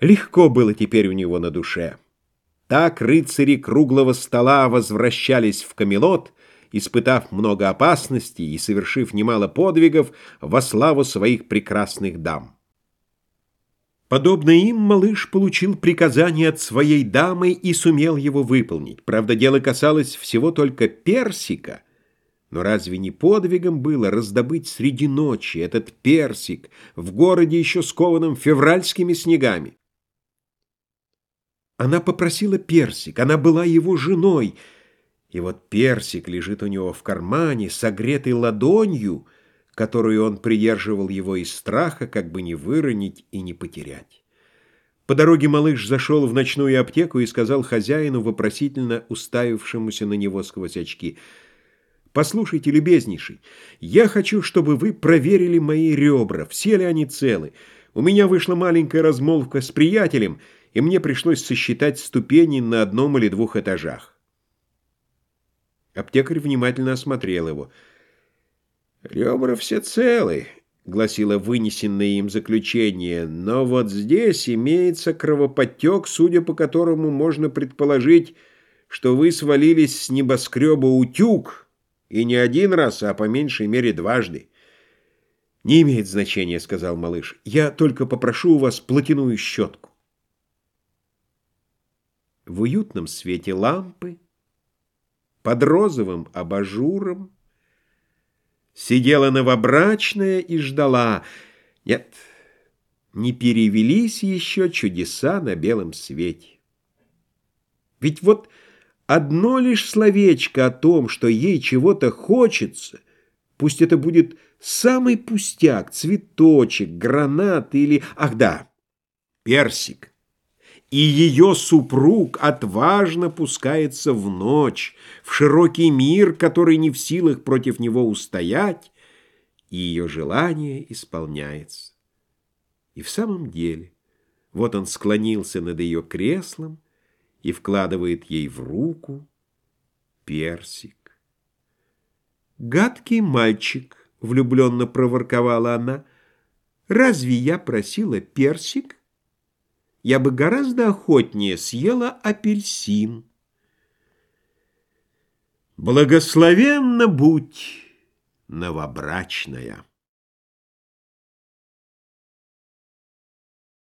Легко было теперь у него на душе. Так рыцари круглого стола возвращались в Камелот, испытав много опасностей и совершив немало подвигов во славу своих прекрасных дам. Подобно им малыш получил приказание от своей дамы и сумел его выполнить. Правда, дело касалось всего только персика, но разве не подвигом было раздобыть среди ночи этот персик в городе еще скованном февральскими снегами? Она попросила персик, она была его женой. И вот персик лежит у него в кармане, согретый ладонью, которую он придерживал его из страха, как бы не выронить и не потерять. По дороге малыш зашел в ночную аптеку и сказал хозяину, вопросительно уставившемуся на него сквозь очки, «Послушайте, любезнейший, я хочу, чтобы вы проверили мои ребра, все ли они целы. У меня вышла маленькая размолвка с приятелем — и мне пришлось сосчитать ступени на одном или двух этажах. Аптекарь внимательно осмотрел его. «Ребра все целы», — гласило вынесенное им заключение, «но вот здесь имеется кровоподтек, судя по которому можно предположить, что вы свалились с небоскреба утюг, и не один раз, а по меньшей мере дважды». «Не имеет значения», — сказал малыш. «Я только попрошу у вас платяную щетку» в уютном свете лампы, под розовым абажуром, сидела новобрачная и ждала. Нет, не перевелись еще чудеса на белом свете. Ведь вот одно лишь словечко о том, что ей чего-то хочется, пусть это будет самый пустяк, цветочек, гранат или... Ах да, персик и ее супруг отважно пускается в ночь, в широкий мир, который не в силах против него устоять, и ее желание исполняется. И в самом деле, вот он склонился над ее креслом и вкладывает ей в руку персик. «Гадкий мальчик», — влюбленно проворковала она, — «разве я просила персик?» Я бы гораздо охотнее съела апельсин. Благословенна будь, новобрачная!